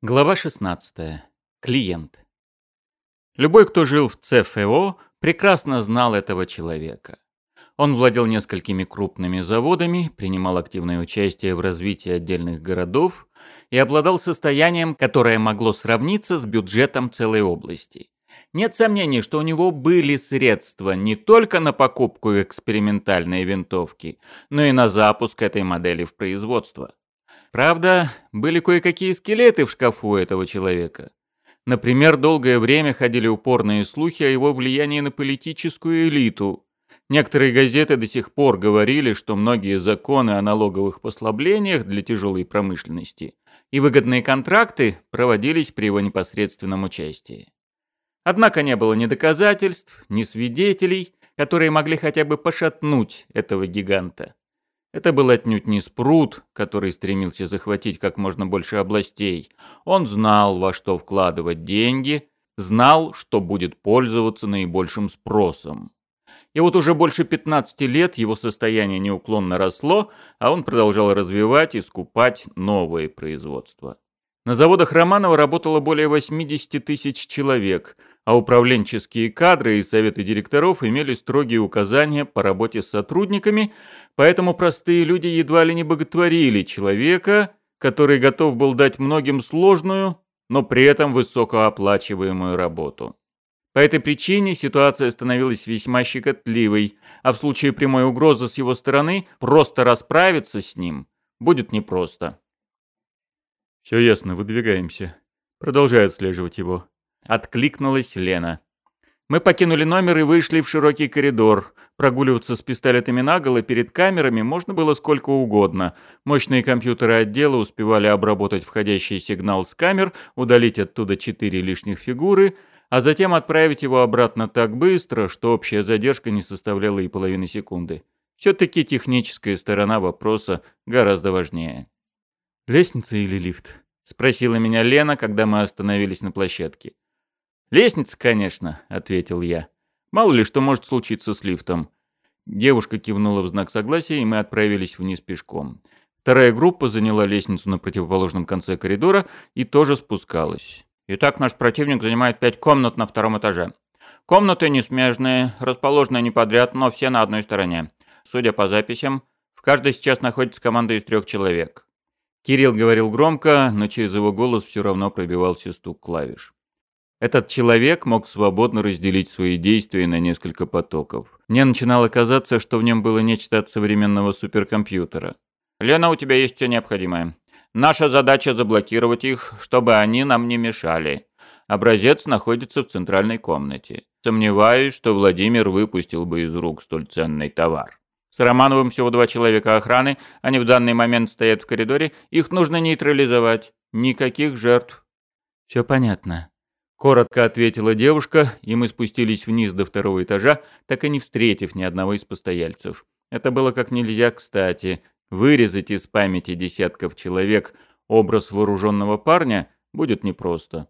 Глава 16. Клиент. Любой, кто жил в ЦФО, прекрасно знал этого человека. Он владел несколькими крупными заводами, принимал активное участие в развитии отдельных городов и обладал состоянием, которое могло сравниться с бюджетом целой области. Нет сомнений, что у него были средства не только на покупку экспериментальной винтовки, но и на запуск этой модели в производство. Правда, были кое-какие скелеты в шкафу этого человека. Например, долгое время ходили упорные слухи о его влиянии на политическую элиту. Некоторые газеты до сих пор говорили, что многие законы о налоговых послаблениях для тяжелой промышленности и выгодные контракты проводились при его непосредственном участии. Однако не было ни доказательств, ни свидетелей, которые могли хотя бы пошатнуть этого гиганта. Это был отнюдь не спрут, который стремился захватить как можно больше областей. Он знал, во что вкладывать деньги, знал, что будет пользоваться наибольшим спросом. И вот уже больше 15 лет его состояние неуклонно росло, а он продолжал развивать и скупать новые производства. На заводах Романова работало более 80 тысяч человек, а управленческие кадры и советы директоров имели строгие указания по работе с сотрудниками, поэтому простые люди едва ли не боготворили человека, который готов был дать многим сложную, но при этом высокооплачиваемую работу. По этой причине ситуация становилась весьма щекотливой, а в случае прямой угрозы с его стороны просто расправиться с ним будет непросто. «Все ясно, выдвигаемся», — продолжает отслеживать его. Откликнулась Лена. Мы покинули номер и вышли в широкий коридор. Прогуливаться с пистолетами наголо перед камерами можно было сколько угодно. Мощные компьютеры отдела успевали обработать входящий сигнал с камер, удалить оттуда четыре лишних фигуры, а затем отправить его обратно так быстро, что общая задержка не составляла и половины секунды. Все-таки техническая сторона вопроса гораздо важнее. «Лестница или лифт?» — спросила меня Лена, когда мы остановились на площадке. «Лестница, конечно», — ответил я. «Мало ли что может случиться с лифтом». Девушка кивнула в знак согласия, и мы отправились вниз пешком. Вторая группа заняла лестницу на противоположном конце коридора и тоже спускалась. Итак, наш противник занимает пять комнат на втором этаже. Комнаты не смежные, расположены не подряд, но все на одной стороне. Судя по записям, в каждой сейчас находится команда из трех человек. Кирилл говорил громко, но через его голос все равно пробивался стук клавиш. Этот человек мог свободно разделить свои действия на несколько потоков. Мне начинало казаться, что в нем было нечто от современного суперкомпьютера. «Лена, у тебя есть все необходимое. Наша задача заблокировать их, чтобы они нам не мешали. Образец находится в центральной комнате. Сомневаюсь, что Владимир выпустил бы из рук столь ценный товар. С Романовым всего два человека охраны, они в данный момент стоят в коридоре, их нужно нейтрализовать. Никаких жертв». «Все понятно», Коротко ответила девушка, и мы спустились вниз до второго этажа, так и не встретив ни одного из постояльцев. Это было как нельзя кстати. Вырезать из памяти десятков человек образ вооруженного парня будет непросто.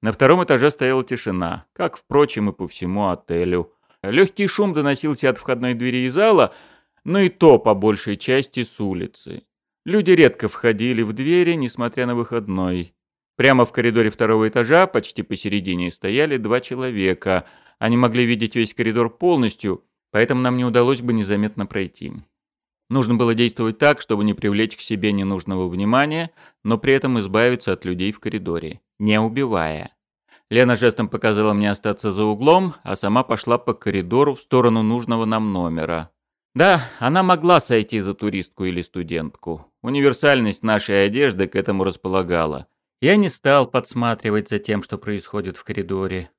На втором этаже стояла тишина, как, впрочем, и по всему отелю. Легкий шум доносился от входной двери и зала, но и то по большей части с улицы. Люди редко входили в двери, несмотря на выходной. Прямо в коридоре второго этажа, почти посередине, стояли два человека. Они могли видеть весь коридор полностью, поэтому нам не удалось бы незаметно пройти. Нужно было действовать так, чтобы не привлечь к себе ненужного внимания, но при этом избавиться от людей в коридоре, не убивая. Лена жестом показала мне остаться за углом, а сама пошла по коридору в сторону нужного нам номера. Да, она могла сойти за туристку или студентку. Универсальность нашей одежды к этому располагала. Я не стал подсматривать за тем, что происходит в коридоре.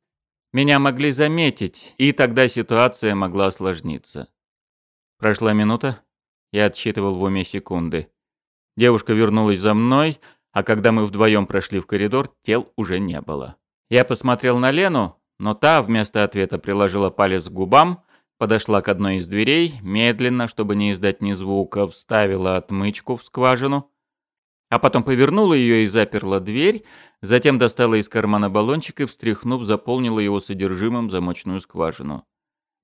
Меня могли заметить, и тогда ситуация могла осложниться. Прошла минута, я отсчитывал в уме секунды. Девушка вернулась за мной, а когда мы вдвоем прошли в коридор, тел уже не было. Я посмотрел на Лену, но та вместо ответа приложила палец к губам, подошла к одной из дверей, медленно, чтобы не издать ни звука, вставила отмычку в скважину, а потом повернула ее и заперла дверь, затем достала из кармана баллончик и, встряхнув, заполнила его содержимым замочную скважину.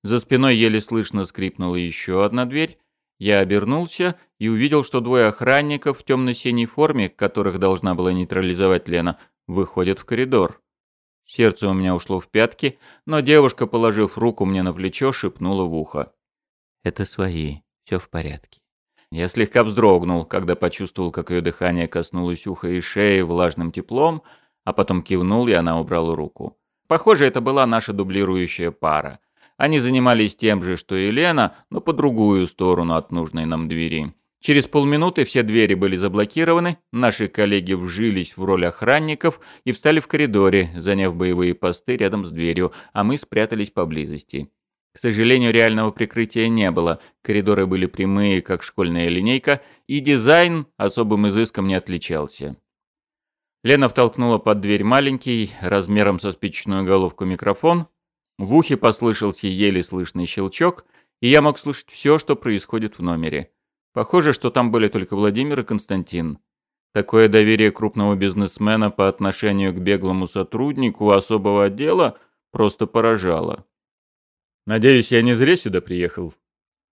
За спиной еле слышно скрипнула еще одна дверь, Я обернулся и увидел, что двое охранников в темно-синей форме, которых должна была нейтрализовать Лена, выходят в коридор. Сердце у меня ушло в пятки, но девушка, положив руку мне на плечо, шепнула в ухо. «Это свои, все в порядке». Я слегка вздрогнул, когда почувствовал, как ее дыхание коснулось уха и шеи влажным теплом, а потом кивнул, и она убрала руку. Похоже, это была наша дублирующая пара. Они занимались тем же, что и Лена, но по другую сторону от нужной нам двери. Через полминуты все двери были заблокированы, наши коллеги вжились в роль охранников и встали в коридоре, заняв боевые посты рядом с дверью, а мы спрятались поблизости. К сожалению, реального прикрытия не было, коридоры были прямые, как школьная линейка, и дизайн особым изыском не отличался. Лена втолкнула под дверь маленький, размером со спичечную головку микрофон. В ухе послышался еле слышный щелчок, и я мог слышать все, что происходит в номере. Похоже, что там были только Владимир и Константин. Такое доверие крупного бизнесмена по отношению к беглому сотруднику особого отдела просто поражало. «Надеюсь, я не зря сюда приехал?»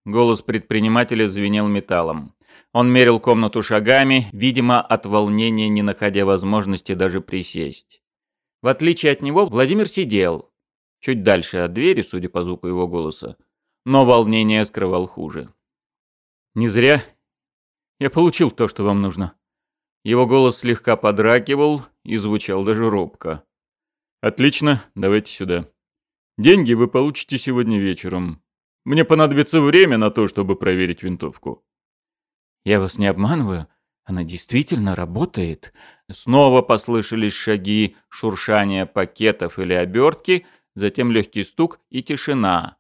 Голос предпринимателя звенел металлом. Он мерил комнату шагами, видимо, от волнения не находя возможности даже присесть. В отличие от него, Владимир сидел, чуть дальше от двери, судя по звуку его голоса, но волнение скрывал хуже. Не зря. Я получил то, что вам нужно. Его голос слегка подракивал и звучал даже робко. Отлично, давайте сюда. Деньги вы получите сегодня вечером. Мне понадобится время на то, чтобы проверить винтовку. Я вас не обманываю. Она действительно работает. Снова послышались шаги, шуршание пакетов или обертки, затем легкий стук и тишина.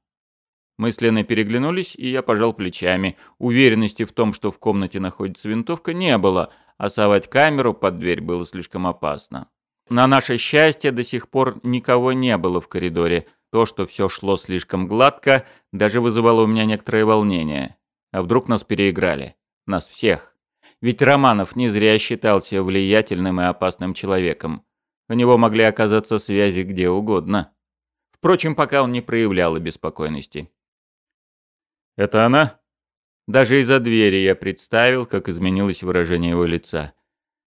Мы с Леной переглянулись, и я пожал плечами. Уверенности в том, что в комнате находится винтовка, не было, а совать камеру под дверь было слишком опасно. На наше счастье до сих пор никого не было в коридоре. То, что все шло слишком гладко, даже вызывало у меня некоторое волнение. А вдруг нас переиграли? Нас всех. Ведь Романов не зря считался влиятельным и опасным человеком. У него могли оказаться связи где угодно. Впрочем, пока он не проявлял обеспокоенности. «Это она?» Даже из-за двери я представил, как изменилось выражение его лица.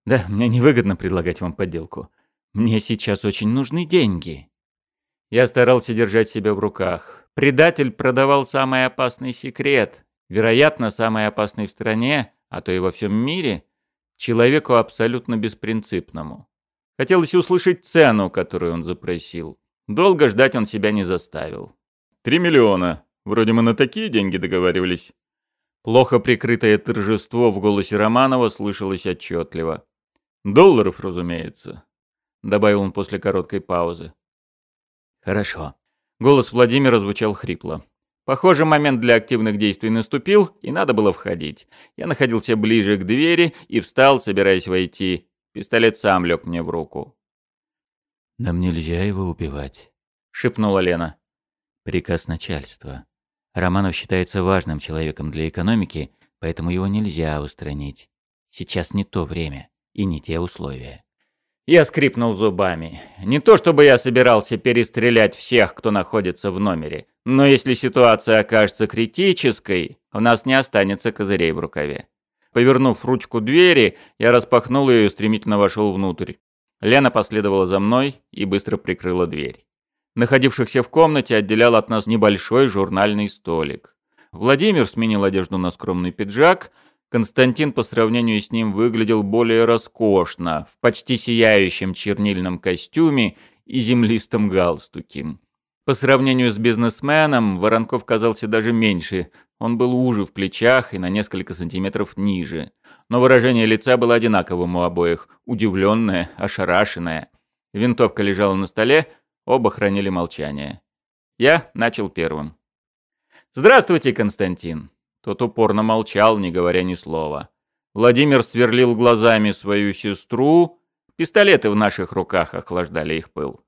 «Да, мне невыгодно предлагать вам подделку. Мне сейчас очень нужны деньги». Я старался держать себя в руках. Предатель продавал самый опасный секрет, вероятно, самый опасный в стране, а то и во всем мире, человеку абсолютно беспринципному. Хотелось услышать цену, которую он запросил. Долго ждать он себя не заставил. «Три миллиона», Вроде мы на такие деньги договаривались. Плохо прикрытое торжество в голосе Романова слышалось отчетливо. «Долларов, разумеется», — добавил он после короткой паузы. «Хорошо». Голос Владимира звучал хрипло. Похоже, момент для активных действий наступил, и надо было входить. Я находился ближе к двери и встал, собираясь войти. Пистолет сам лег мне в руку. «Нам нельзя его убивать», — шепнула Лена. «Приказ начальства. Романов считается важным человеком для экономики, поэтому его нельзя устранить. Сейчас не то время и не те условия. Я скрипнул зубами. Не то чтобы я собирался перестрелять всех, кто находится в номере, но если ситуация окажется критической, у нас не останется козырей в рукаве. Повернув ручку двери, я распахнул ее и стремительно вошел внутрь. Лена последовала за мной и быстро прикрыла дверь. Находившихся в комнате отделял от нас небольшой журнальный столик. Владимир сменил одежду на скромный пиджак, Константин по сравнению с ним выглядел более роскошно, в почти сияющем чернильном костюме и землистом галстуке. По сравнению с бизнесменом, Воронков казался даже меньше, он был уже в плечах и на несколько сантиметров ниже. Но выражение лица было одинаковым у обоих, удивленное, ошарашенное. Винтовка лежала на столе, Оба хранили молчание. Я начал первым. «Здравствуйте, Константин!» Тот упорно молчал, не говоря ни слова. Владимир сверлил глазами свою сестру. Пистолеты в наших руках охлаждали их пыл.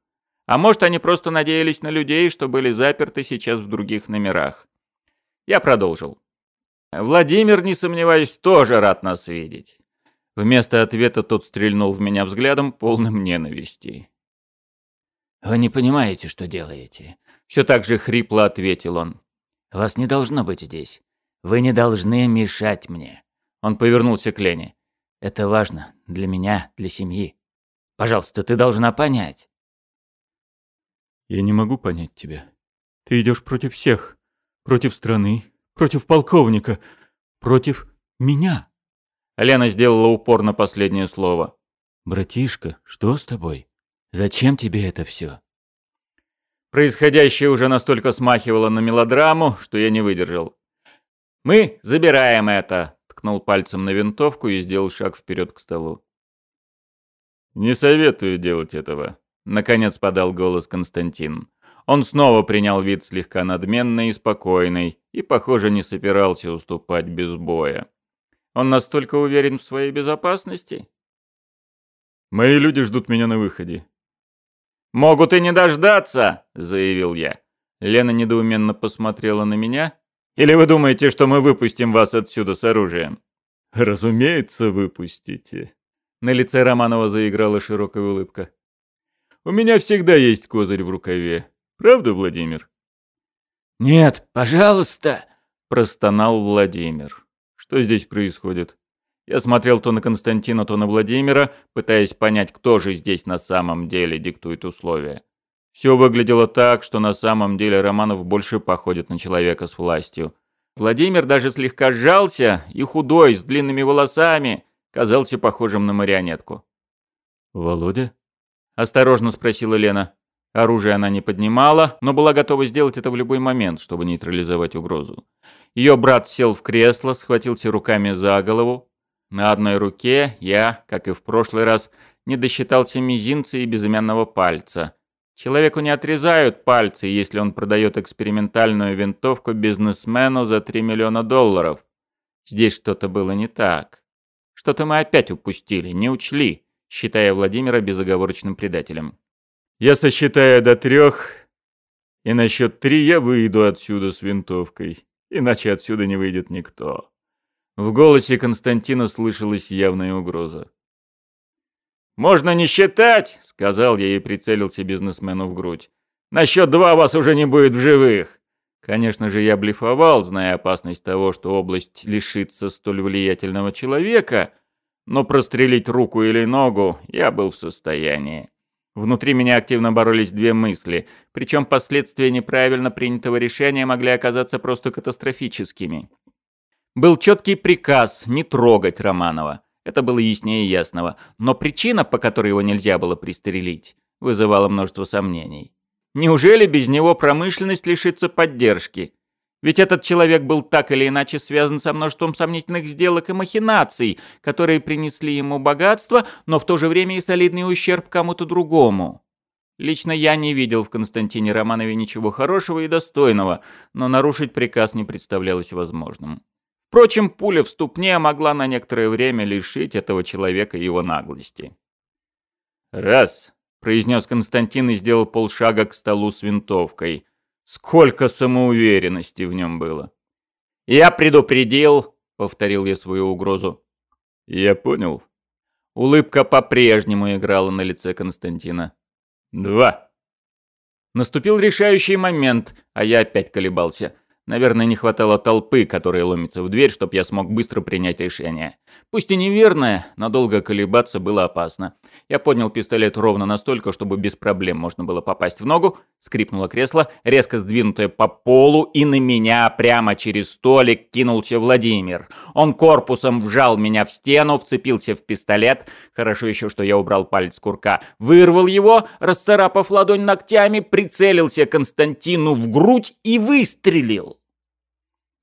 А может, они просто надеялись на людей, что были заперты сейчас в других номерах. Я продолжил. «Владимир, не сомневаюсь, тоже рад нас видеть». Вместо ответа тот стрельнул в меня взглядом, полным ненависти. «Вы не понимаете, что делаете», — все так же хрипло ответил он. «Вас не должно быть здесь. Вы не должны мешать мне. Он повернулся к Лене. Это важно для меня, для семьи. Пожалуйста, ты должна понять. Я не могу понять тебя. Ты идешь против всех. Против страны, против полковника, против меня. Лена сделала упор на последнее слово. Братишка, что с тобой? Зачем тебе это все? Происходящее уже настолько смахивало на мелодраму, что я не выдержал. «Мы забираем это!» — ткнул пальцем на винтовку и сделал шаг вперед к столу. «Не советую делать этого», — наконец подал голос Константин. Он снова принял вид слегка надменный и спокойный, и, похоже, не собирался уступать без боя. Он настолько уверен в своей безопасности? «Мои люди ждут меня на выходе». «Могут и не дождаться», — заявил я. Лена недоуменно посмотрела на меня. «Или вы думаете, что мы выпустим вас отсюда с оружием?» «Разумеется, выпустите». На лице Романова заиграла широкая улыбка. «У меня всегда есть козырь в рукаве. Правда, Владимир?» «Нет, пожалуйста!» – простонал Владимир. «Что здесь происходит?» Я смотрел то на Константина, то на Владимира, пытаясь понять, кто же здесь на самом деле диктует условия. Все выглядело так, что на самом деле Романов больше походит на человека с властью. Владимир даже слегка сжался и худой, с длинными волосами, казался похожим на марионетку. «Володя?» – осторожно спросила Лена. Оружие она не поднимала, но была готова сделать это в любой момент, чтобы нейтрализовать угрозу. Ее брат сел в кресло, схватился руками за голову. На одной руке я, как и в прошлый раз, не досчитался мизинца и безымянного пальца. Человеку не отрезают пальцы, если он продает экспериментальную винтовку бизнесмену за 3 миллиона долларов. Здесь что-то было не так. Что-то мы опять упустили, не учли, считая Владимира безоговорочным предателем. Я сосчитаю до трех, и на счет три я выйду отсюда с винтовкой, иначе отсюда не выйдет никто. В голосе Константина слышалась явная угроза. «Можно не считать», — сказал я и прицелился бизнесмену в грудь. «На счет два вас уже не будет в живых». Конечно же, я блефовал, зная опасность того, что область лишится столь влиятельного человека, но прострелить руку или ногу я был в состоянии. Внутри меня активно боролись две мысли, причем последствия неправильно принятого решения могли оказаться просто катастрофическими. Был четкий приказ не трогать Романова. Это было яснее ясного. Но причина, по которой его нельзя было пристрелить, вызывала множество сомнений. Неужели без него промышленность лишится поддержки? Ведь этот человек был так или иначе связан со множеством сомнительных сделок и махинаций, которые принесли ему богатство, но в то же время и солидный ущерб кому-то другому. Лично я не видел в Константине Романове ничего хорошего и достойного, но нарушить приказ не представлялось возможным. Впрочем, пуля в ступне могла на некоторое время лишить этого человека его наглости. «Раз», — произнес Константин и сделал полшага к столу с винтовкой — Сколько самоуверенности в нем было. «Я предупредил», — повторил я свою угрозу. «Я понял». Улыбка по-прежнему играла на лице Константина. «Два». Наступил решающий момент, а я опять колебался. Наверное, не хватало толпы, которая ломится в дверь, чтобы я смог быстро принять решение. Пусть и неверное, но долго колебаться было опасно. Я поднял пистолет ровно настолько, чтобы без проблем можно было попасть в ногу. Скрипнуло кресло, резко сдвинутое по полу, и на меня прямо через столик кинулся Владимир. Он корпусом вжал меня в стену, вцепился в пистолет. Хорошо еще, что я убрал палец курка. Вырвал его, расцарапав ладонь ногтями, прицелился Константину в грудь и выстрелил.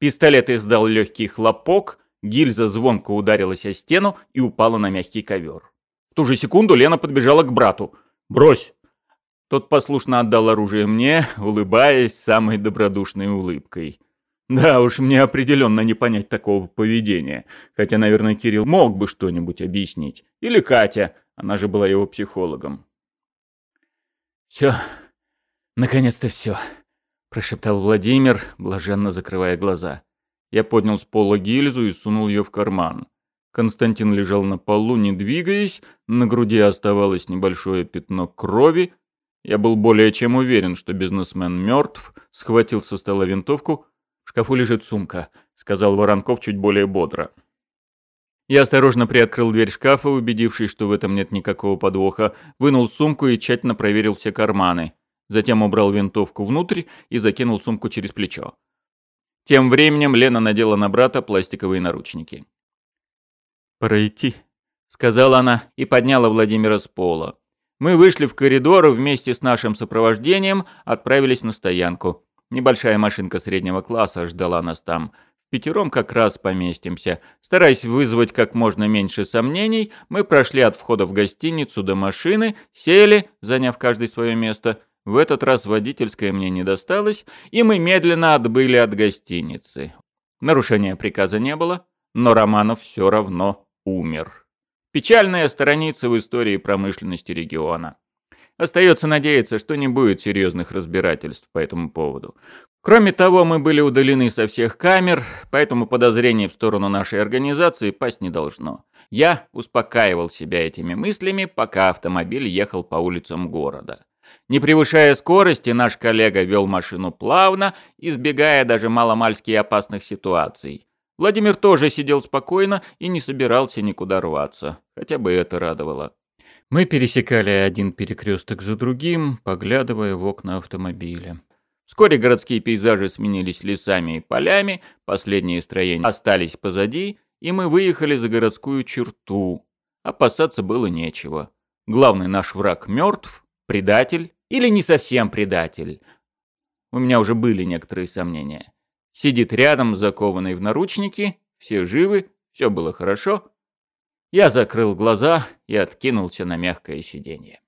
Пистолет издал легкий хлопок, гильза звонко ударилась о стену и упала на мягкий ковер. В ту же секунду Лена подбежала к брату. «Брось!» Тот послушно отдал оружие мне, улыбаясь самой добродушной улыбкой. Да уж, мне определенно не понять такого поведения. Хотя, наверное, Кирилл мог бы что-нибудь объяснить. Или Катя, она же была его психологом. «Все, наконец-то все», — прошептал Владимир, блаженно закрывая глаза. Я поднял с пола гильзу и сунул ее в карман. Константин лежал на полу, не двигаясь, на груди оставалось небольшое пятно крови. Я был более чем уверен, что бизнесмен мертв, схватил со стола винтовку. шкафу лежит сумка», — сказал Воронков чуть более бодро. Я осторожно приоткрыл дверь шкафа, убедившись, что в этом нет никакого подвоха, вынул сумку и тщательно проверил все карманы. Затем убрал винтовку внутрь и закинул сумку через плечо. Тем временем Лена надела на брата пластиковые наручники. «Пора идти», — сказала она и подняла Владимира с пола. Мы вышли в коридор и вместе с нашим сопровождением отправились на стоянку. Небольшая машинка среднего класса ждала нас там. В пятером как раз поместимся. Стараясь вызвать как можно меньше сомнений, мы прошли от входа в гостиницу до машины, сели, заняв каждый свое место. В этот раз водительское мне не досталось, и мы медленно отбыли от гостиницы. Нарушения приказа не было, но Романов все равно умер. Печальная страница в истории промышленности региона. Остается надеяться, что не будет серьезных разбирательств по этому поводу. Кроме того, мы были удалены со всех камер, поэтому подозрение в сторону нашей организации пасть не должно. Я успокаивал себя этими мыслями, пока автомобиль ехал по улицам города. Не превышая скорости, наш коллега вел машину плавно, избегая даже маломальски опасных ситуаций. Владимир тоже сидел спокойно и не собирался никуда рваться. Хотя бы это радовало. Мы пересекали один перекресток за другим, поглядывая в окна автомобиля. Вскоре городские пейзажи сменились лесами и полями, последние строения остались позади, и мы выехали за городскую черту. Опасаться было нечего. Главный наш враг мертв, предатель или не совсем предатель. У меня уже были некоторые сомнения. Сидит рядом, закованный в наручники, все живы, все было хорошо. Я закрыл глаза и откинулся на мягкое сиденье.